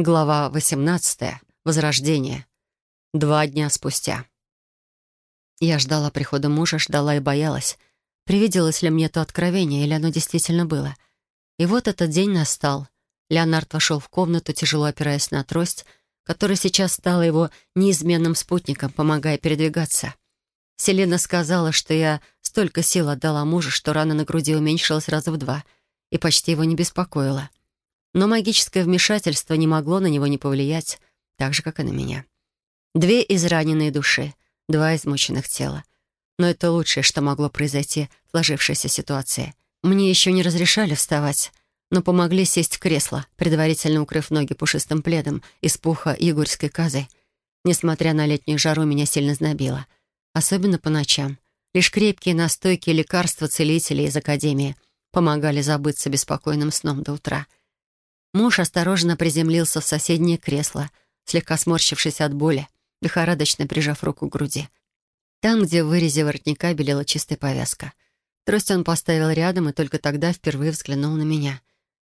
Глава 18. Возрождение. Два дня спустя. Я ждала прихода мужа, ждала и боялась. Привиделось ли мне то откровение, или оно действительно было? И вот этот день настал. Леонард вошел в комнату, тяжело опираясь на трость, которая сейчас стала его неизменным спутником, помогая передвигаться. Селена сказала, что я столько сил отдала мужу, что рана на груди уменьшилась раза в два и почти его не беспокоила. Но магическое вмешательство не могло на него не повлиять, так же, как и на меня. Две израненные души, два измученных тела. Но это лучшее, что могло произойти в сложившейся ситуации. Мне еще не разрешали вставать, но помогли сесть в кресло, предварительно укрыв ноги пушистым пледом из пуха егорской козы. Несмотря на летнюю жару, меня сильно знобило. Особенно по ночам. Лишь крепкие настойки лекарства целителей из Академии помогали забыться беспокойным сном до утра — Муж осторожно приземлился в соседнее кресло, слегка сморщившись от боли, лихорадочно прижав руку к груди. Там, где в вырезе воротника белела чистая повязка. Трость он поставил рядом и только тогда впервые взглянул на меня.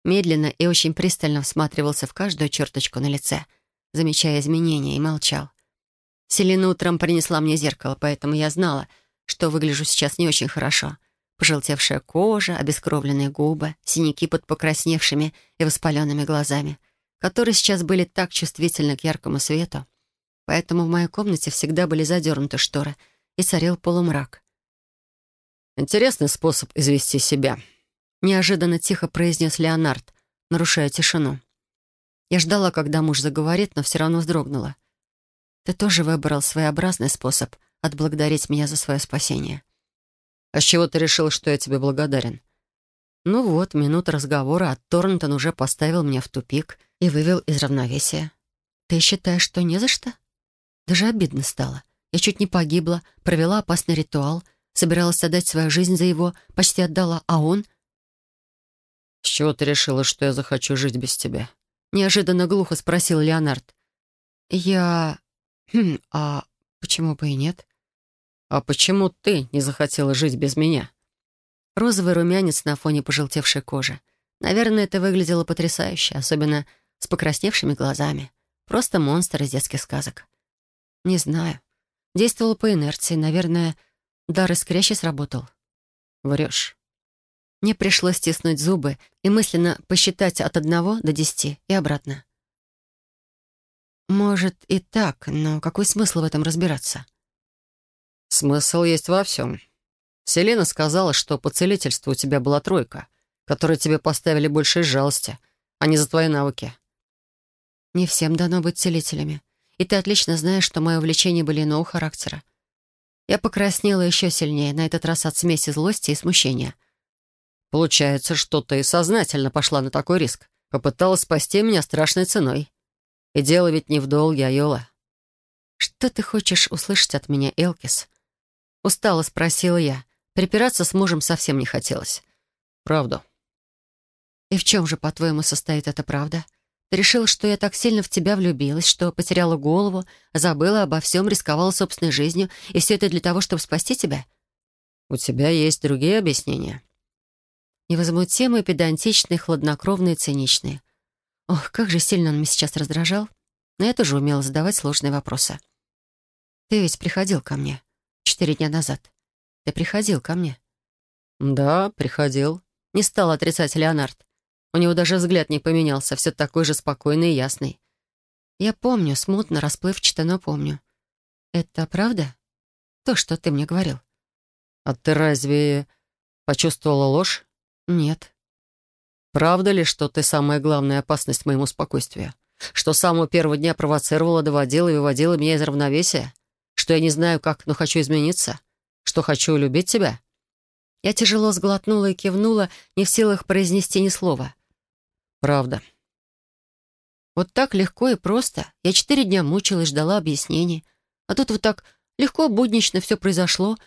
Медленно и очень пристально всматривался в каждую черточку на лице, замечая изменения, и молчал. Селина утром принесла мне зеркало, поэтому я знала, что выгляжу сейчас не очень хорошо — пожелтевшая кожа, обескровленные губы, синяки под покрасневшими и воспаленными глазами, которые сейчас были так чувствительны к яркому свету. Поэтому в моей комнате всегда были задернуты шторы, и царил полумрак. «Интересный способ извести себя», — неожиданно тихо произнес Леонард, нарушая тишину. Я ждала, когда муж заговорит, но все равно вздрогнула. «Ты тоже выбрал своеобразный способ отблагодарить меня за свое спасение». «А с чего ты решил, что я тебе благодарен?» Ну вот, минута разговора, а Торнтон уже поставил меня в тупик и вывел из равновесия. «Ты считаешь, что не за что?» Даже обидно стало. Я чуть не погибла, провела опасный ритуал, собиралась отдать свою жизнь за его, почти отдала, а он... «С чего ты решила, что я захочу жить без тебя?» Неожиданно глухо спросил Леонард. «Я... Хм, а почему бы и нет?» «А почему ты не захотела жить без меня?» Розовый румянец на фоне пожелтевшей кожи. Наверное, это выглядело потрясающе, особенно с покрасневшими глазами. Просто монстр из детских сказок. Не знаю. Действовал по инерции. Наверное, дар искрящий сработал. Врешь. Мне пришлось стиснуть зубы и мысленно посчитать от одного до десяти и обратно. Может, и так, но какой смысл в этом разбираться? Смысл есть во всем. Селена сказала, что по целительству у тебя была тройка, которую тебе поставили больше из жалости, а не за твои навыки. Не всем дано быть целителями. И ты отлично знаешь, что мои увлечения были иного характера. Я покраснела еще сильнее, на этот раз от смеси злости и смущения. Получается, что ты сознательно пошла на такой риск. Попыталась спасти меня страшной ценой. И дело ведь не в долге, Айола. Что ты хочешь услышать от меня, Элкис? Устало спросила я. Припираться с мужем совсем не хотелось. «Правда». «И в чем же, по-твоему, состоит эта правда? Ты решила, что я так сильно в тебя влюбилась, что потеряла голову, забыла обо всем, рисковала собственной жизнью, и все это для того, чтобы спасти тебя?» «У тебя есть другие объяснения?» Невозмутимые, педантичные, хладнокровные, циничные. Ох, как же сильно он меня сейчас раздражал. Но я тоже умела задавать сложные вопросы. «Ты ведь приходил ко мне четыре дня назад. Ты приходил ко мне?» «Да, приходил», — не стал отрицать Леонард. У него даже взгляд не поменялся, все такой же спокойный и ясный. «Я помню, смутно, расплывчато, но помню. Это правда? То, что ты мне говорил?» «А ты разве почувствовала ложь?» «Нет». «Правда ли, что ты самая главная опасность моему спокойствию? Что с самого первого дня провоцировала, доводила и выводила меня из равновесия? Что я не знаю как, но хочу измениться? Что хочу любить тебя?» Я тяжело сглотнула и кивнула, не в силах произнести ни слова. «Правда». Вот так легко и просто. Я четыре дня мучилась, ждала объяснений. А тут вот так легко, буднично все произошло.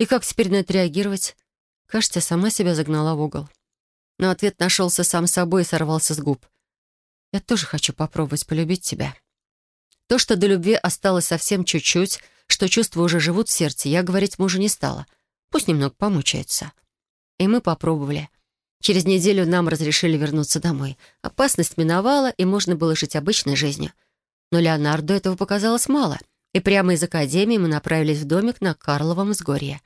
И как теперь на это реагировать? Кажется, сама себя загнала в угол. Но ответ нашелся сам собой и сорвался с губ. «Я тоже хочу попробовать полюбить тебя». То, что до любви осталось совсем чуть-чуть, что чувства уже живут в сердце, я говорить мужу не стала. Пусть немного помучается. И мы попробовали. Через неделю нам разрешили вернуться домой. Опасность миновала, и можно было жить обычной жизнью. Но Леонарду этого показалось мало, и прямо из академии мы направились в домик на Карловом взгорье,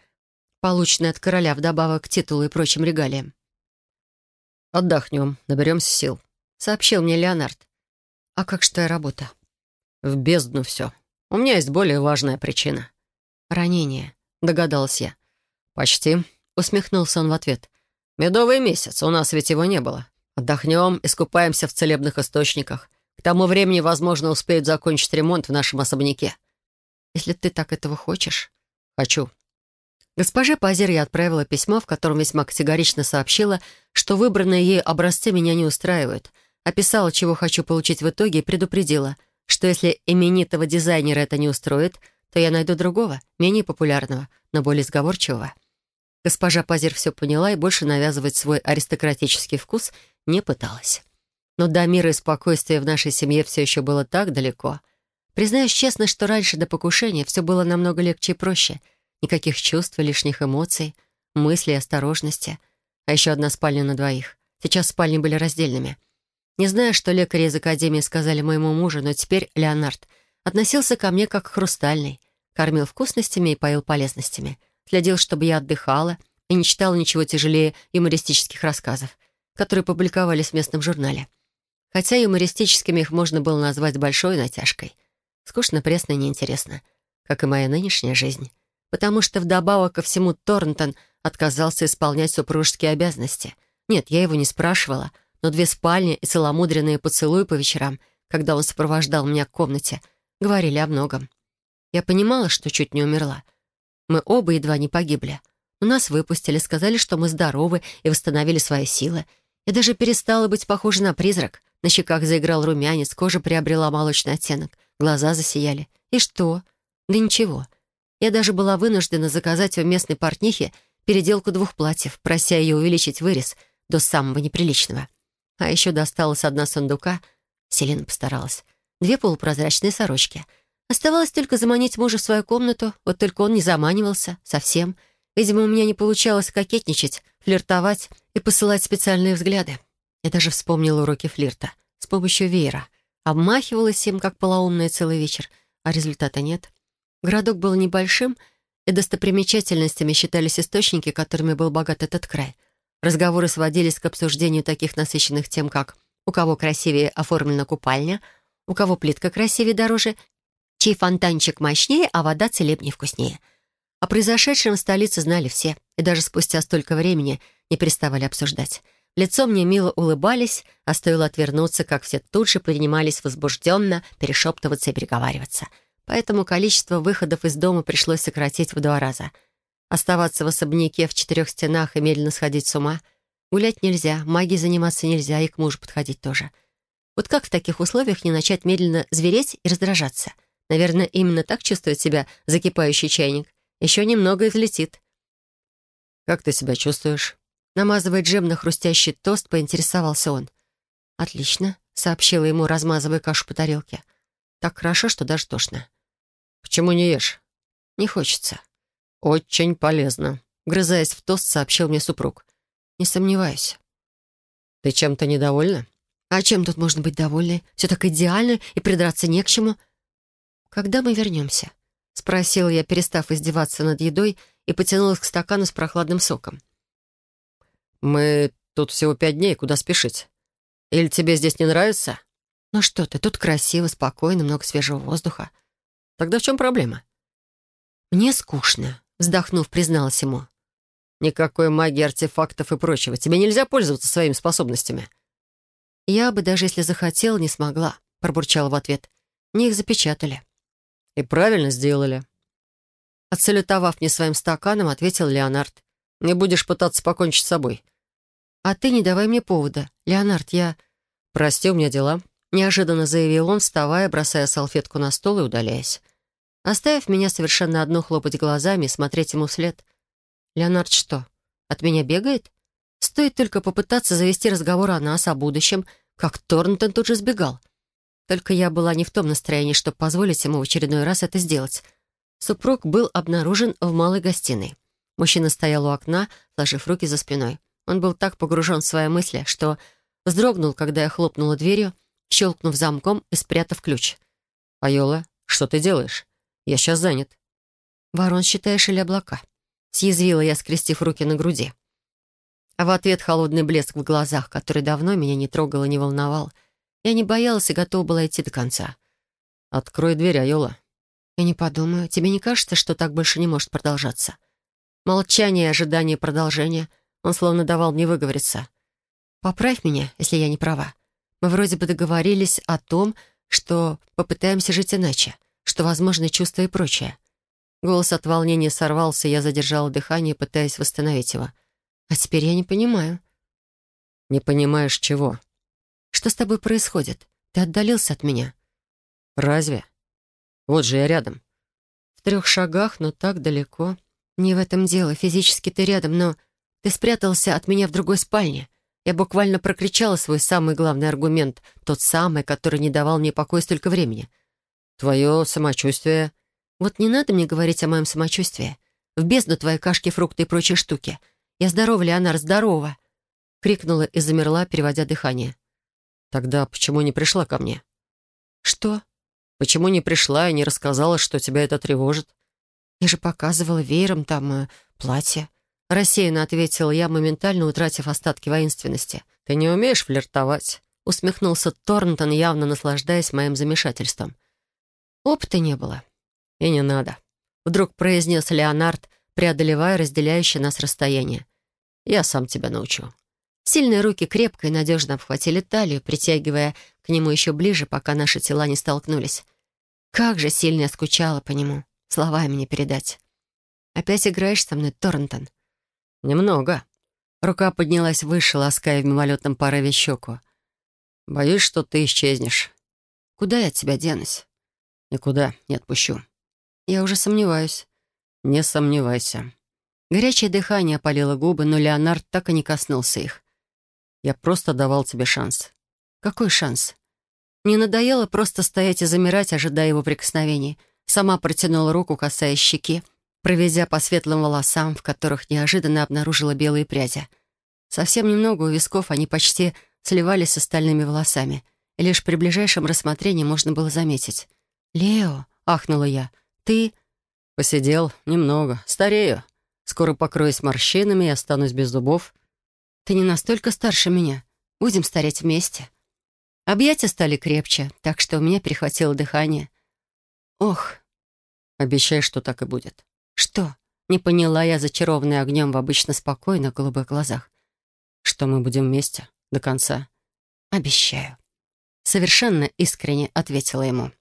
полученный от короля вдобавок к титулу и прочим регалиям. «Отдохнем, наберемся сил», — сообщил мне Леонард. «А как же твоя работа?» «В бездну все. У меня есть более важная причина». «Ранение», — догадалась я. «Почти», — усмехнулся он в ответ. «Медовый месяц, у нас ведь его не было. Отдохнем, искупаемся в целебных источниках. К тому времени, возможно, успеют закончить ремонт в нашем особняке». «Если ты так этого хочешь». «Хочу». Госпоже Пазер я отправила письмо, в котором весьма категорично сообщила, что выбранные ей образцы меня не устраивают, описала, чего хочу получить в итоге, и предупредила, что если именитого дизайнера это не устроит, то я найду другого, менее популярного, но более сговорчивого. Госпожа Пазер все поняла и больше навязывать свой аристократический вкус не пыталась. Но до мира и спокойствия в нашей семье все еще было так далеко. Признаюсь честно, что раньше до покушения все было намного легче и проще. Никаких чувств, лишних эмоций, мыслей, осторожности. А еще одна спальня на двоих. Сейчас спальни были раздельными. Не знаю, что лекари из академии сказали моему мужу, но теперь Леонард относился ко мне как к хрустальной, кормил вкусностями и поил полезностями — следил, чтобы я отдыхала и не читала ничего тяжелее юмористических рассказов, которые публиковались в местном журнале. Хотя юмористическими их можно было назвать большой натяжкой. Скучно, пресно и неинтересно, как и моя нынешняя жизнь. Потому что вдобавок ко всему Торнтон отказался исполнять супружеские обязанности. Нет, я его не спрашивала, но две спальни и целомудренные поцелуи по вечерам, когда он сопровождал меня к комнате, говорили о многом. Я понимала, что чуть не умерла — мы оба едва не погибли. Но нас выпустили, сказали, что мы здоровы и восстановили свои силы. Я даже перестала быть похожа на призрак. На щеках заиграл румянец, кожа приобрела молочный оттенок, глаза засияли. И что? Да ничего. Я даже была вынуждена заказать у местной портнихи переделку двух платьев, прося ее увеличить вырез до самого неприличного. А еще досталась одна сундука, Селена постаралась, две полупрозрачные сорочки — Оставалось только заманить мужа в свою комнату, вот только он не заманивался совсем. Видимо, у меня не получалось кокетничать, флиртовать и посылать специальные взгляды. Я даже вспомнила уроки флирта с помощью веера. Обмахивалась им, как полоумная целый вечер, а результата нет. Городок был небольшим, и достопримечательностями считались источники, которыми был богат этот край. Разговоры сводились к обсуждению таких насыщенных тем, как у кого красивее оформлена купальня, у кого плитка красивее дороже чей фонтанчик мощнее, а вода целебнее вкуснее. О произошедшем в столице знали все, и даже спустя столько времени не переставали обсуждать. Лицо мне мило улыбались, а стоило отвернуться, как все тут же принимались возбужденно перешептываться и переговариваться. Поэтому количество выходов из дома пришлось сократить в два раза. Оставаться в особняке в четырех стенах и медленно сходить с ума. Гулять нельзя, магией заниматься нельзя и к мужу подходить тоже. Вот как в таких условиях не начать медленно звереть и раздражаться — Наверное, именно так чувствует себя закипающий чайник. Еще немного и взлетит. «Как ты себя чувствуешь?» Намазывая джем на хрустящий тост, поинтересовался он. «Отлично», — сообщила ему, размазывая кашу по тарелке. «Так хорошо, что даже тошно». «Почему не ешь?» «Не хочется». «Очень полезно», — грызаясь в тост, сообщил мне супруг. «Не сомневаюсь». «Ты чем-то недовольна?» «А чем тут можно быть довольной? Все так идеально, и придраться не к чему. «Когда мы вернемся?» — спросила я, перестав издеваться над едой, и потянулась к стакану с прохладным соком. «Мы тут всего пять дней, куда спешить? Или тебе здесь не нравится?» «Ну что ты, тут красиво, спокойно, много свежего воздуха». «Тогда в чем проблема?» «Мне скучно», — вздохнув, призналась ему. «Никакой магии, артефактов и прочего. Тебе нельзя пользоваться своими способностями». «Я бы, даже если захотела, не смогла», — пробурчала в ответ. «Мне их запечатали». «И правильно сделали». Отсалютовав мне своим стаканом, ответил Леонард. «Не будешь пытаться покончить с собой». «А ты не давай мне повода. Леонард, я...» «Прости, у меня дела», — неожиданно заявил он, вставая, бросая салфетку на стол и удаляясь. Оставив меня совершенно одну хлопать глазами и смотреть ему вслед. «Леонард что, от меня бегает? Стоит только попытаться завести разговор о нас, о будущем, как Торнтон тут же сбегал». Только я была не в том настроении, чтобы позволить ему в очередной раз это сделать. Супруг был обнаружен в малой гостиной. Мужчина стоял у окна, сложив руки за спиной. Он был так погружен в свои мысли, что вздрогнул, когда я хлопнула дверью, щелкнув замком и спрятав ключ. «Айола, что ты делаешь? Я сейчас занят». «Ворон считаешь или облака?» Съязвила я, скрестив руки на груди. А в ответ холодный блеск в глазах, который давно меня не трогал и не волновал. Я не боялась и готова была идти до конца. «Открой дверь, Айола». «Я не подумаю. Тебе не кажется, что так больше не может продолжаться?» Молчание и ожидание продолжения. Он словно давал мне выговориться. «Поправь меня, если я не права. Мы вроде бы договорились о том, что попытаемся жить иначе, что возможны чувства и прочее». Голос от волнения сорвался, я задержала дыхание, пытаясь восстановить его. «А теперь я не понимаю». «Не понимаешь чего?» «Что с тобой происходит? Ты отдалился от меня». «Разве? Вот же я рядом». «В трех шагах, но так далеко». «Не в этом дело. Физически ты рядом, но ты спрятался от меня в другой спальне. Я буквально прокричала свой самый главный аргумент, тот самый, который не давал мне покоя столько времени. Твое самочувствие...» «Вот не надо мне говорить о моем самочувствии. В бездну твои кашки, фрукты и прочие штуки. Я здорова, Леонар, здорова!» Крикнула и замерла, переводя дыхание. «Тогда почему не пришла ко мне?» «Что?» «Почему не пришла и не рассказала, что тебя это тревожит?» Я же показывала веером там э, платье. Рассеянно ответила я, моментально утратив остатки воинственности. «Ты не умеешь флиртовать?» Усмехнулся Торнтон, явно наслаждаясь моим замешательством. Опыта не было. «И не надо», — вдруг произнес Леонард, преодолевая разделяющее нас расстояние. «Я сам тебя научу». Сильные руки крепко и надежно обхватили талию, притягивая к нему еще ближе, пока наши тела не столкнулись. Как же сильно я скучала по нему словами не передать. «Опять играешь со мной, Торнтон?» «Немного». Рука поднялась выше, лаская в мимолетном порыве щеку. «Боюсь, что ты исчезнешь». «Куда я от тебя денусь?» «Никуда не отпущу». «Я уже сомневаюсь». «Не сомневайся». Горячее дыхание опалило губы, но Леонард так и не коснулся их. «Я просто давал тебе шанс». «Какой шанс?» Не надоело просто стоять и замирать, ожидая его прикосновений — Сама протянула руку, касаясь щеки, проведя по светлым волосам, в которых неожиданно обнаружила белые пряди. Совсем немного у висков они почти сливались с остальными волосами, и лишь при ближайшем рассмотрении можно было заметить. «Лео!» — ахнула я. «Ты...» «Посидел немного. Старею. Скоро покроюсь морщинами и останусь без зубов». «Ты не настолько старше меня. Будем стареть вместе». Объятия стали крепче, так что у меня перехватило дыхание. «Ох!» «Обещай, что так и будет». «Что?» Не поняла я, зачарованная огнем в обычно спокойных голубых глазах. «Что мы будем вместе до конца». «Обещаю». Совершенно искренне ответила ему.